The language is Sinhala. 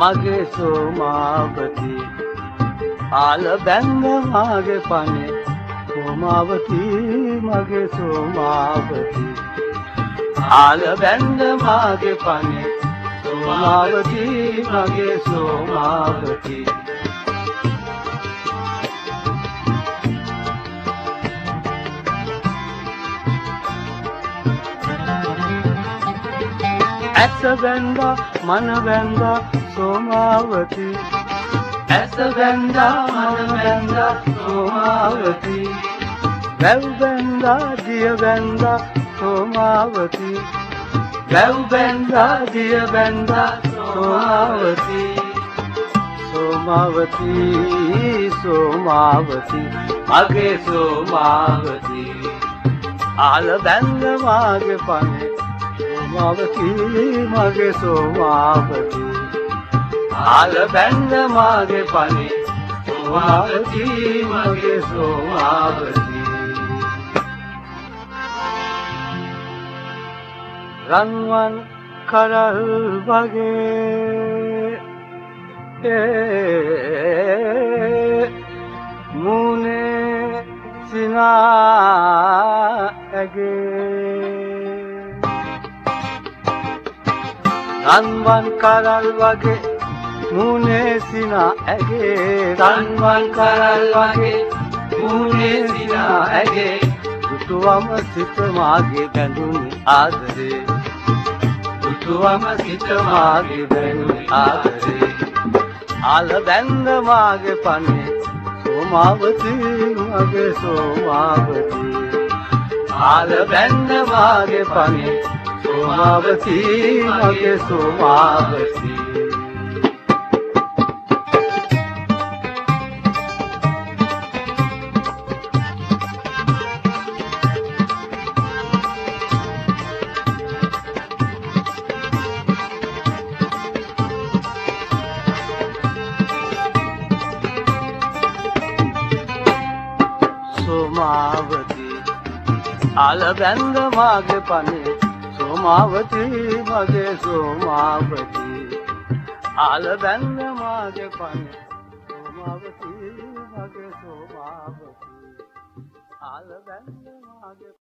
මගේ සෝමාවති. ආල බැංග මාගේ පනේ සෝමාවති මගේ සෝමාවති. ආල බැංග මාගේ පනේ සෝමාවති මගේ සෝමාවති. ඇස බැන්දා මන බැන්දා සෝමාවති. ඇස බැන්දා මන බැන්දා සෝමාවති. වැව් බැන්දා දිය බැන්දා සෝමාවති. වැව් බැන්දා දිය බැන්දා සෝමාවති. සෝමාවති සෝමාවති. මගේ සෝමාවති. ආල බැන්ද මාගේ පනේ සෝමාවති මගේ සෝමාවති ආල බැන්ද මාගේ පනේ සෝමාවති මගේ සෝමාවති රන්වන් කරල් වගේ මුනේ සිනා ඇගේ රන්වන් කරල් වගේ මුනේ සිනා ඇගේ. රන්වන් කරල් වගේ මුනේ සිනා ඇගේ. දුටුවම සිත මාගේ බැඳුනි ආදරේ. දුටුවම සිත මාගේ බැඳුනි ආදරේ. ආල බැන්ද මාගේ පනේ සෝමාවති මගේ සෝමාවති. ආල බැන්ද මාගේ පනේ සෝමාවති මගේ සෝමාවති සෝමාවති ආල බැන්ද මාගේ පනේ සෝමාවති මගේ සෝමාවති ආල බැන්ද මාගේ පනේ සෝමාවති මගේ සෝමාවති ආල බැන්ද මාගේ